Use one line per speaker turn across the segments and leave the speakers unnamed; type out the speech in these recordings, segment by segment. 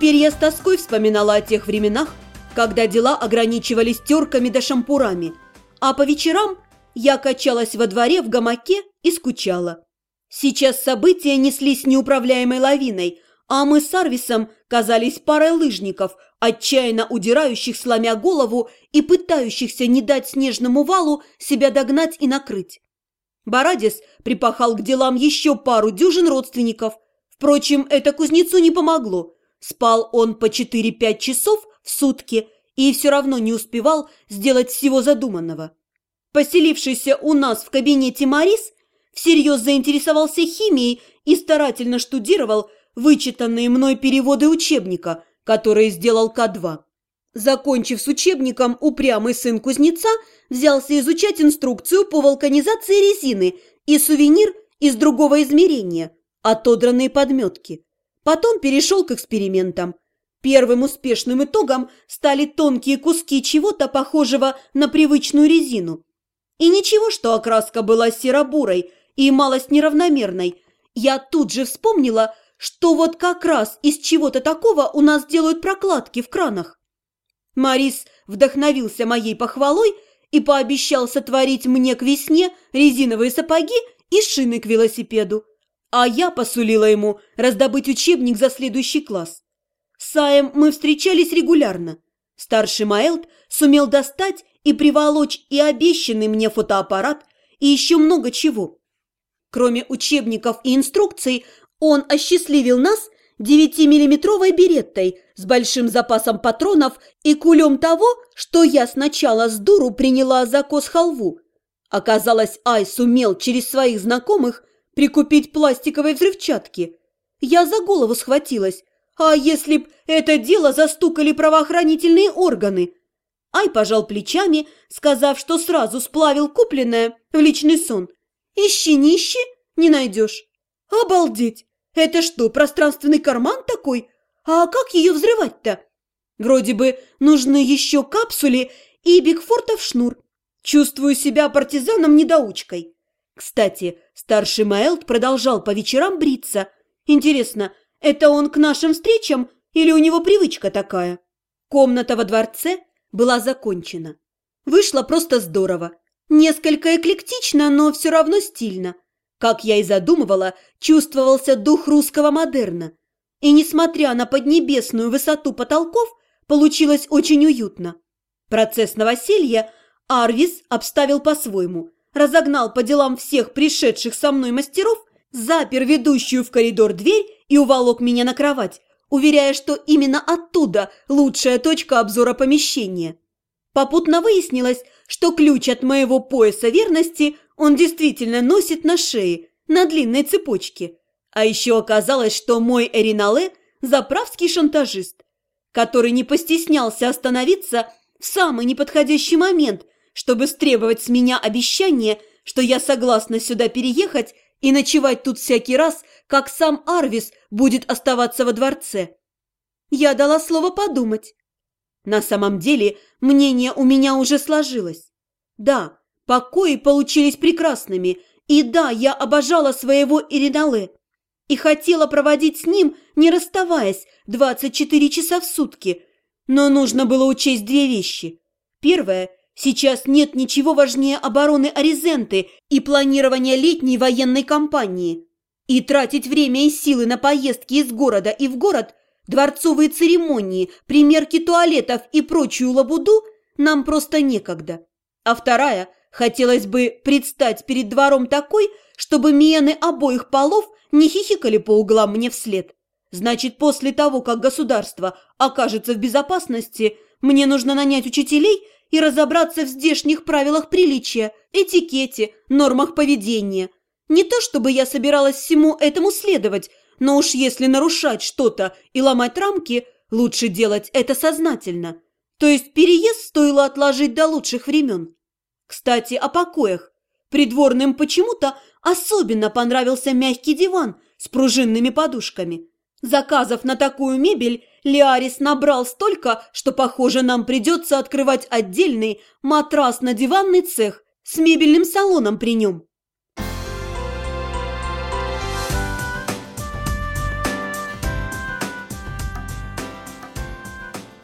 Теперь я с тоской вспоминала о тех временах, когда дела ограничивались терками да шампурами, а по вечерам я качалась во дворе в гамаке и скучала. Сейчас события неслись неуправляемой лавиной, а мы с Арвисом казались парой лыжников, отчаянно удирающих, сломя голову и пытающихся не дать снежному валу себя догнать и накрыть. Барадис припахал к делам еще пару дюжин родственников. Впрочем, это кузнецу не помогло. Спал он по 4-5 часов в сутки и все равно не успевал сделать всего задуманного. Поселившийся у нас в кабинете Марис всерьез заинтересовался химией и старательно штудировал вычитанные мной переводы учебника, которые сделал К2. Закончив с учебником, упрямый сын кузнеца взялся изучать инструкцию по вулканизации резины и сувенир из другого измерения – отодранные подметки. Потом перешел к экспериментам. Первым успешным итогом стали тонкие куски чего-то похожего на привычную резину. И ничего, что окраска была серо-бурой и малость неравномерной. Я тут же вспомнила, что вот как раз из чего-то такого у нас делают прокладки в кранах. Марис вдохновился моей похвалой и пообещал сотворить мне к весне резиновые сапоги и шины к велосипеду. А я посулила ему раздобыть учебник за следующий класс. С Саем мы встречались регулярно. Старший Маэлт сумел достать и приволочь и обещанный мне фотоаппарат, и еще много чего. Кроме учебников и инструкций, он осчастливил нас 9-миллиметровой береттой с большим запасом патронов и кулем того, что я сначала с дуру приняла за кос-халву. Оказалось, Ай сумел через своих знакомых прикупить пластиковой взрывчатки. Я за голову схватилась. А если б это дело застукали правоохранительные органы? Ай пожал плечами, сказав, что сразу сплавил купленное в личный сон. Ищи, не ищи, не найдешь. Обалдеть! Это что, пространственный карман такой? А как ее взрывать-то? Вроде бы нужны еще капсули и Бигфортов шнур. Чувствую себя партизаном-недоучкой. Кстати, старший Маэлт продолжал по вечерам бриться. Интересно, это он к нашим встречам или у него привычка такая? Комната во дворце была закончена. Вышло просто здорово. Несколько эклектично, но все равно стильно. Как я и задумывала, чувствовался дух русского модерна. И несмотря на поднебесную высоту потолков, получилось очень уютно. Процесс новоселья Арвис обставил по-своему – разогнал по делам всех пришедших со мной мастеров, запер ведущую в коридор дверь и уволок меня на кровать, уверяя, что именно оттуда лучшая точка обзора помещения. Попутно выяснилось, что ключ от моего пояса верности он действительно носит на шее, на длинной цепочке. А еще оказалось, что мой Эринале – заправский шантажист, который не постеснялся остановиться в самый неподходящий момент – чтобы стребовать с меня обещание, что я согласна сюда переехать и ночевать тут всякий раз, как сам Арвис будет оставаться во дворце. Я дала слово подумать. На самом деле мнение у меня уже сложилось. Да, покои получились прекрасными, и да, я обожала своего Иринале и хотела проводить с ним, не расставаясь, 24 часа в сутки. Но нужно было учесть две вещи. Первое – Сейчас нет ничего важнее обороны Аризенты и планирования летней военной кампании. И тратить время и силы на поездки из города и в город, дворцовые церемонии, примерки туалетов и прочую лабуду нам просто некогда. А вторая, хотелось бы предстать перед двором такой, чтобы мены обоих полов не хихикали по углам мне вслед. Значит, после того, как государство окажется в безопасности, мне нужно нанять учителей – и разобраться в здешних правилах приличия, этикете, нормах поведения. Не то чтобы я собиралась всему этому следовать, но уж если нарушать что-то и ломать рамки, лучше делать это сознательно. То есть переезд стоило отложить до лучших времен. Кстати, о покоях. Придворным почему-то особенно понравился мягкий диван с пружинными подушками. Заказов на такую мебель Лиарис набрал столько, что, похоже, нам придется открывать отдельный матрас-на-диванный цех с мебельным салоном при нем.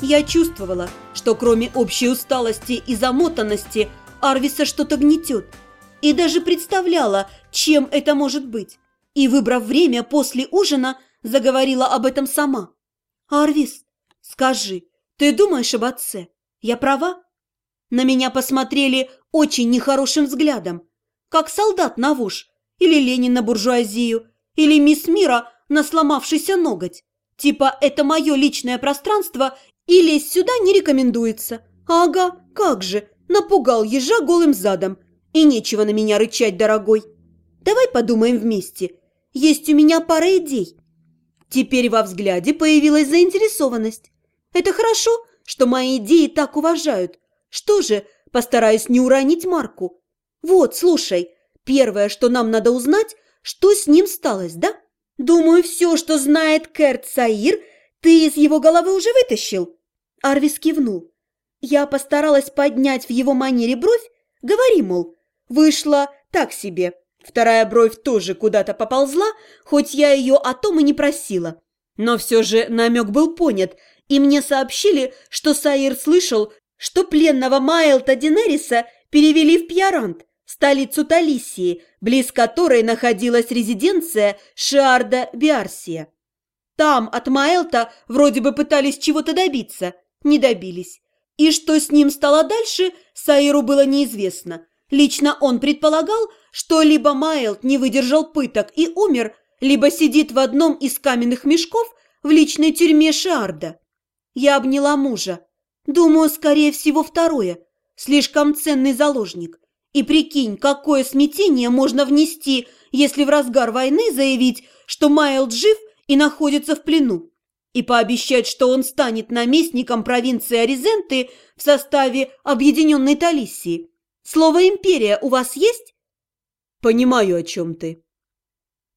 Я чувствовала, что кроме общей усталости и замотанности Арвиса что-то гнетет. И даже представляла, чем это может быть. И, выбрав время после ужина, заговорила об этом сама. «Арвис, скажи, ты думаешь об отце? Я права?» На меня посмотрели очень нехорошим взглядом, как солдат на вож, или Ленин на буржуазию, или мисс Мира на сломавшийся ноготь. Типа это мое личное пространство, и лезть сюда не рекомендуется. Ага, как же, напугал ежа голым задом. И нечего на меня рычать, дорогой. Давай подумаем вместе. Есть у меня пара идей. Теперь во взгляде появилась заинтересованность. Это хорошо, что мои идеи так уважают. Что же, постараюсь не уронить Марку. Вот, слушай, первое, что нам надо узнать, что с ним сталось, да? Думаю, все, что знает Керт Саир, ты из его головы уже вытащил. Арвис кивнул. Я постаралась поднять в его манере бровь, говори, мол, вышло так себе. Вторая бровь тоже куда-то поползла, хоть я ее о том и не просила. Но все же намек был понят, и мне сообщили, что Саир слышал, что пленного Майлта Динериса перевели в Пьярант, столицу Талисии, близ которой находилась резиденция Шиарда Биарсия. Там от Майлта вроде бы пытались чего-то добиться, не добились. И что с ним стало дальше, Саиру было неизвестно. Лично он предполагал, что либо Майлт не выдержал пыток и умер, либо сидит в одном из каменных мешков в личной тюрьме Шиарда. Я обняла мужа. Думаю, скорее всего, второе. Слишком ценный заложник. И прикинь, какое смятение можно внести, если в разгар войны заявить, что Майлд жив и находится в плену, и пообещать, что он станет наместником провинции Аризенты в составе Объединенной Талисии. Слово «империя» у вас есть?
Понимаю, о чем ты.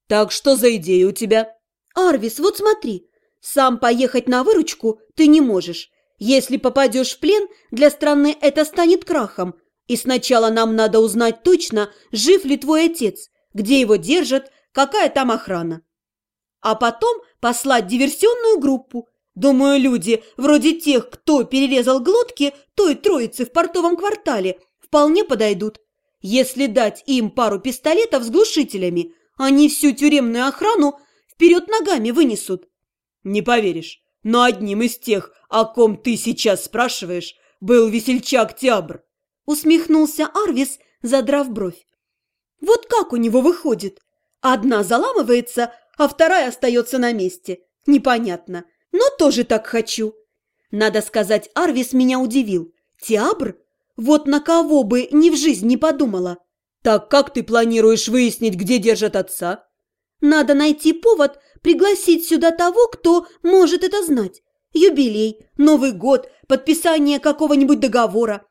Так что за идея у тебя?
Арвис, вот смотри, сам поехать на выручку ты не можешь. Если попадешь в плен, для страны это станет крахом. И сначала нам надо узнать точно, жив ли твой отец, где его держат, какая там охрана. А потом послать диверсионную группу. Думаю, люди, вроде тех, кто перерезал глотки той троицы в портовом квартале, вполне подойдут. Если дать им пару пистолетов с глушителями, они всю тюремную охрану вперед ногами вынесут.
Не поверишь, но одним из тех, о ком ты сейчас спрашиваешь, был весельчак Тябр.
Усмехнулся Арвис, задрав бровь. Вот как у него выходит? Одна заламывается, а вторая остается на месте. Непонятно, но тоже так хочу. Надо сказать, Арвис меня удивил. Тиабр? Вот на кого бы ни в жизнь не подумала.
Так как ты планируешь выяснить, где держат отца?
Надо найти повод пригласить сюда того, кто может это знать. Юбилей, Новый год, подписание какого-нибудь договора.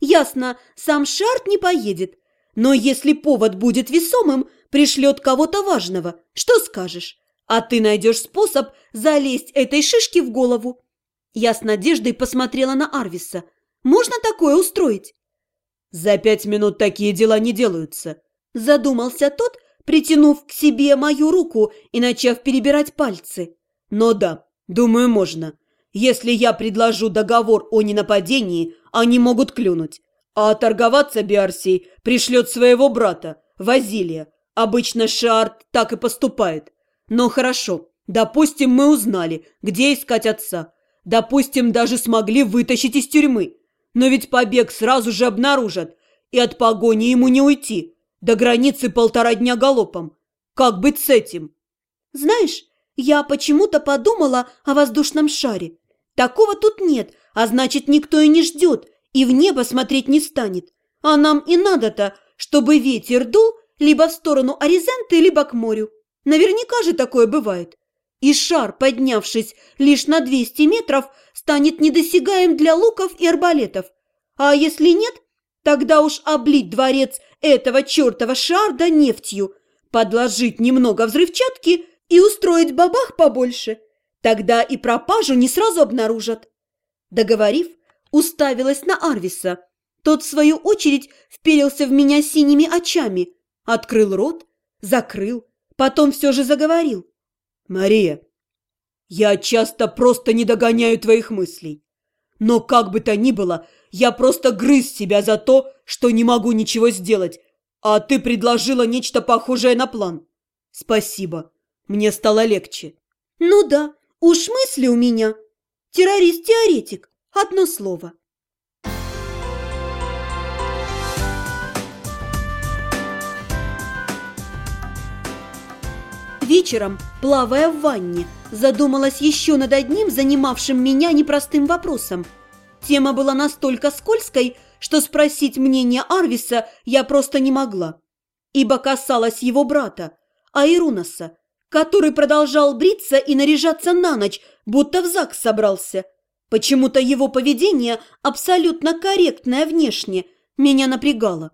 Ясно, сам Шарт не поедет. Но если повод будет весомым, пришлет кого-то важного. Что скажешь? А ты найдешь способ залезть этой шишке в голову. Я с надеждой посмотрела на Арвиса. Можно такое устроить?
За пять минут такие дела не делаются.
Задумался тот, притянув к себе мою руку и начав перебирать пальцы.
Но да, думаю, можно. Если я предложу договор о ненападении, они могут клюнуть. А торговаться Биарсий пришлет своего брата, Вазилия. Обычно Шарт так и поступает. Но хорошо, допустим, мы узнали, где искать отца. Допустим, даже смогли вытащить из тюрьмы. Но ведь побег сразу же обнаружат, и от погони ему не уйти. До границы полтора дня галопом. Как быть с этим?
Знаешь, я почему-то подумала о воздушном шаре. Такого тут нет, а значит, никто и не ждет, и в небо смотреть не станет. А нам и надо-то, чтобы ветер дул либо в сторону Аризенты, либо к морю. Наверняка же такое бывает. И шар, поднявшись лишь на 200 метров, станет недосягаем для луков и арбалетов. А если нет, тогда уж облить дворец этого чертова шарда нефтью, подложить немного взрывчатки и устроить бабах побольше – Тогда и пропажу не сразу обнаружат. Договорив, уставилась на Арвиса. Тот, в свою очередь, вперился в меня синими очами, открыл рот, закрыл, потом все же заговорил.
«Мария, я часто просто не догоняю твоих мыслей. Но как бы то ни было, я просто грыз себя за то, что не могу ничего сделать, а ты предложила нечто похожее на план. Спасибо, мне стало легче.
Ну да, уж мысли у меня. Террорист-теоретик, одно слово. Вечером, плавая в ванне, задумалась еще над одним занимавшим меня непростым вопросом. Тема была настолько скользкой, что спросить мнение Арвиса я просто не могла, ибо касалась его брата, Айрунаса, который продолжал бриться и наряжаться на ночь, будто в ЗАГС собрался. Почему-то его поведение, абсолютно корректное внешне, меня напрягало.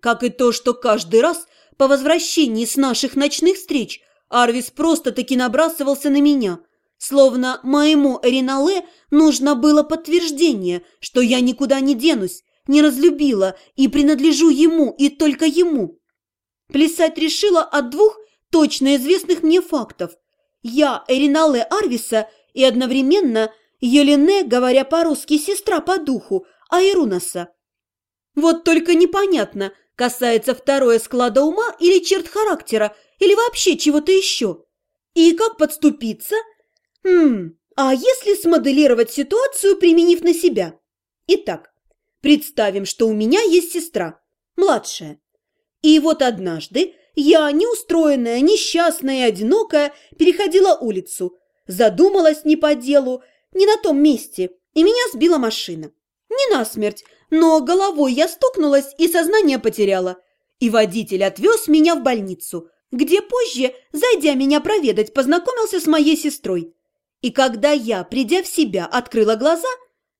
Как и то, что каждый раз по возвращении с наших ночных встреч Арвис просто-таки набрасывался на меня, словно моему Эринале нужно было подтверждение, что я никуда не денусь, не разлюбила и принадлежу ему и только ему. Плясать решила от двух точно известных мне фактов. Я Эринале Арвиса и одновременно Елене, говоря по-русски, сестра по духу, Айрунаса. Вот только непонятно, касается второе склада ума или черт характера, или вообще чего-то еще. И как подступиться? Хм, а если смоделировать ситуацию, применив на себя? Итак, представим, что у меня есть сестра, младшая. И вот однажды я, неустроенная, несчастная и одинокая, переходила улицу, задумалась не по делу, не на том месте, и меня сбила машина. Не насмерть, но головой я стукнулась и сознание потеряла. И водитель отвез меня в больницу – где позже, зайдя меня проведать, познакомился с моей сестрой. И когда я, придя в себя, открыла глаза,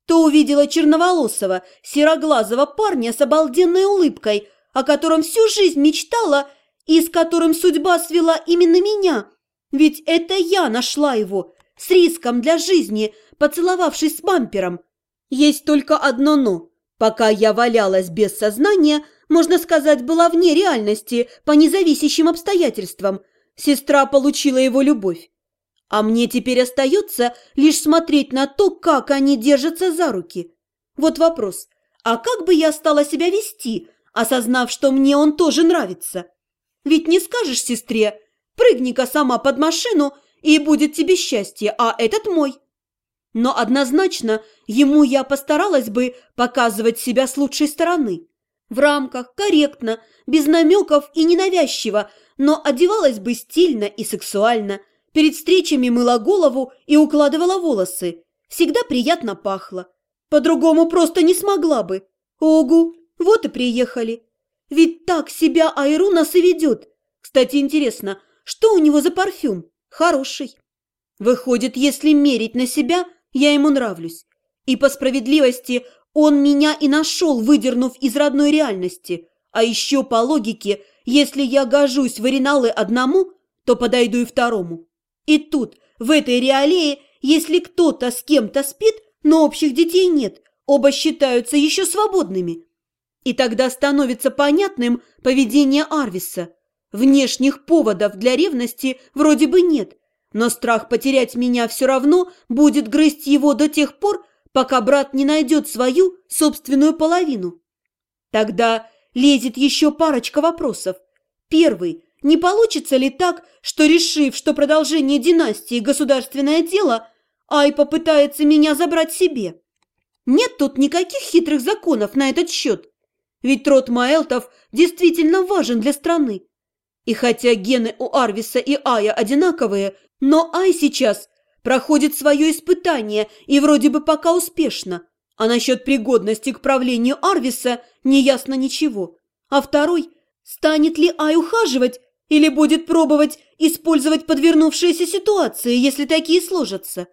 то увидела черноволосого, сероглазого парня с обалденной улыбкой, о котором всю жизнь мечтала и с которым судьба свела именно меня. Ведь это я нашла его, с риском для жизни, поцеловавшись с бампером. Есть только одно «но». Пока я валялась без сознания – можно сказать, была вне реальности по независящим обстоятельствам. Сестра получила его любовь. А мне теперь остается лишь смотреть на то, как они держатся за руки. Вот вопрос, а как бы я стала себя вести, осознав, что мне он тоже нравится? Ведь не скажешь сестре, прыгни-ка сама под машину, и будет тебе счастье, а этот мой. Но однозначно ему я постаралась бы показывать себя с лучшей стороны. В рамках, корректно, без намеков и ненавязчиво, но одевалась бы стильно и сексуально. Перед встречами мыла голову и укладывала волосы. Всегда приятно пахло. По-другому просто не смогла бы. Огу, вот и приехали. Ведь так себя Айрунас и ведет. Кстати, интересно, что у него за парфюм? Хороший. Выходит, если мерить на себя, я ему нравлюсь. И по справедливости он меня и нашел, выдернув из родной реальности. А еще по логике, если я гожусь в ориналы одному, то подойду и второму. И тут, в этой реалии, если кто-то с кем-то спит, но общих детей нет, оба считаются еще свободными. И тогда становится понятным поведение Арвиса. Внешних поводов для ревности вроде бы нет, но страх потерять меня все равно будет грызть его до тех пор, пока брат не найдет свою собственную половину. Тогда лезет еще парочка вопросов. Первый. Не получится ли так, что, решив, что продолжение династии – государственное дело, Ай попытается меня забрать себе? Нет тут никаких хитрых законов на этот счет. Ведь род Маэлтов действительно важен для страны. И хотя гены у Арвиса и Ая одинаковые, но Ай сейчас проходит свое испытание и вроде бы пока успешно. А насчет пригодности к правлению Арвиса не ясно ничего. А второй, станет ли Ай ухаживать или будет пробовать использовать подвернувшиеся ситуации, если такие сложатся.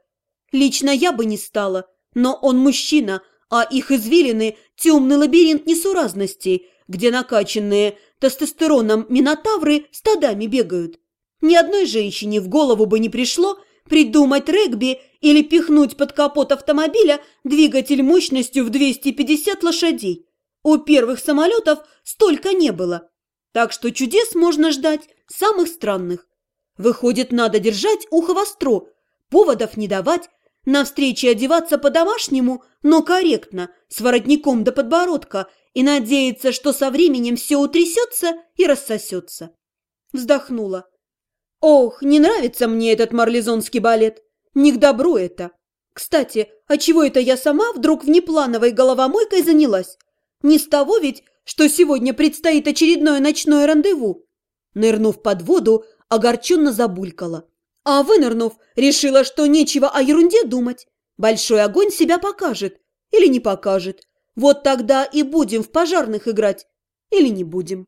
Лично я бы не стала, но он мужчина, а их извилины – темный лабиринт несуразностей, где накачанные тестостероном минотавры стадами бегают. Ни одной женщине в голову бы не пришло – придумать регби или пихнуть под капот автомобиля двигатель мощностью в 250 лошадей. У первых самолетов столько не было. Так что чудес можно ждать самых странных. Выходит, надо держать ухо востро, поводов не давать, На встрече одеваться по-домашнему, но корректно, с воротником до подбородка, и надеяться, что со временем все утрясется и рассосется. Вздохнула. Ох, не нравится мне этот марлезонский балет. Не к добру это. Кстати, а чего это я сама вдруг внеплановой головомойкой занялась? Не с того ведь, что сегодня предстоит очередное ночное рандеву. Нырнув под воду, огорченно забулькала. А вынырнув, решила, что нечего о ерунде думать. Большой огонь себя покажет или не покажет. Вот тогда и будем в пожарных играть. Или не будем.